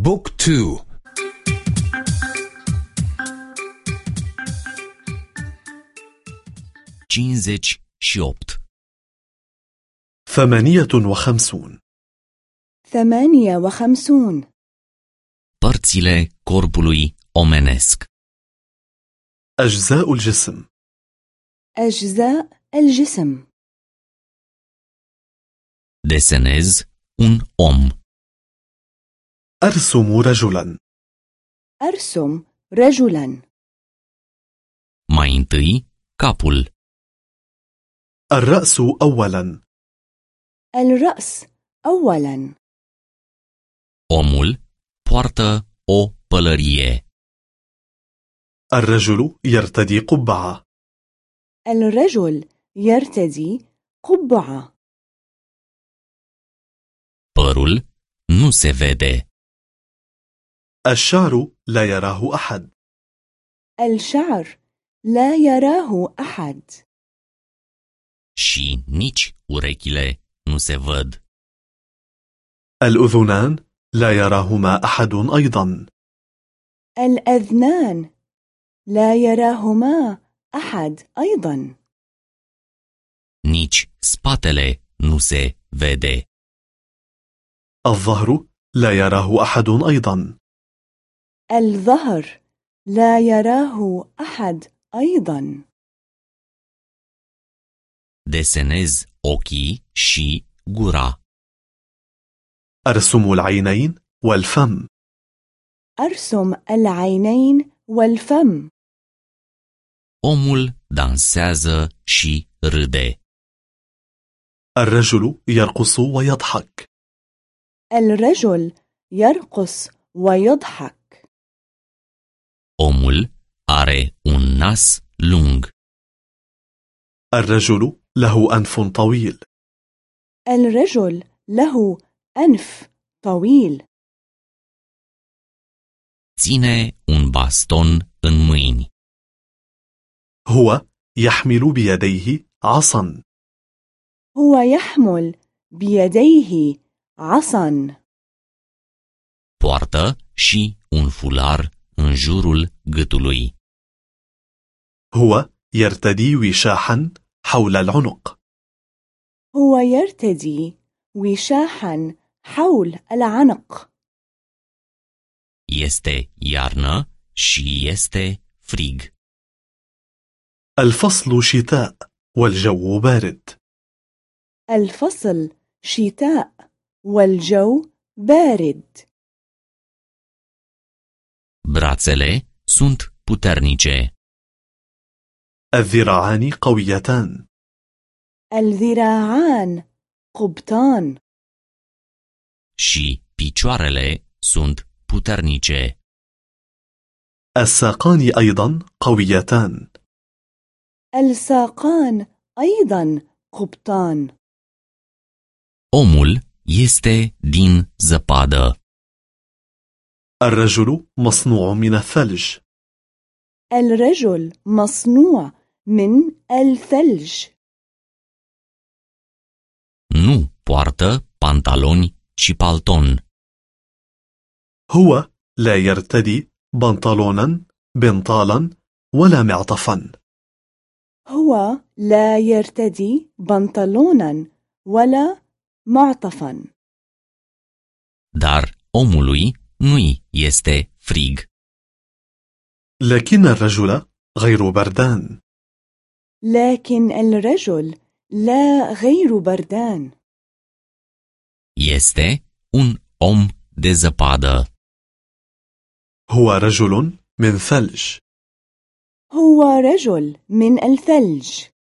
بوك تو. și opt ثمانية وخمسون. ثمانية وخمسون. părțile corpului omenesc أجزاء الجسم. أجزاء الجسم. desenez un om أرسم رجلا. أرسم رجلا. Mai întâi capul. الرأس أولا. الرأس أولا. Omul poartă o pălărie. الرجل يرتدي قبعة. الرجل يرتدي قبعة. Părul nu se vede. الشعر لا يراه أحد. الشعر لا يراه أحد. Și nici urechile nu se văd. الأذنان لا يراهما أحد أيضا. الأذنان لا يراهما أحد أيضا. Nici spatele nu se vede. الظهر لا يراه أحد أيضا. الظهر لا يراه أحد أيضا. Desenez ochii și gura. أرسم العينين والفم. أرسم العينين والفم. Omul dansează și râde. الرجل يرقص ويضحك. الرجل يرقص ويضحك. Omul are un nas lung. الرجل له أنف طويل. الرجل له أنف طويل. Ține un baston în mâini. هو يحمل بيديه عصا. هو يحمل بيديه عصا. Poartă și un fular în jurul gâtului. هو يرتدي وشاحا حول العنق. هو يرتدي وشاحا حول العنق. Este iarnă și este frig. الفصل شتاء والجو بارد. الفصل شتاء والجو بارد. brațele sunt puternice الذراعان قويتان الذراعان قبطان și picioarele sunt puternice الساقان أيضا قويتان الساقان أيضا قبطان omul este din zăpadă الرجل مصنوع من الثلج. الرجل مصنوع من الثلج. Nu poartă pantaloni și palton. هو لا يرتدي بنطلونا بنطالا ولا معطفا. هو لا يرتدي بنطلونا ولا معطفا. Dar omului nu-i este frig. لكن الرجل غير بردان. لكن الرجل لا غير بردان. Este un om de zăpadă. هو رجل من ثلج. هو رجل من الثلج.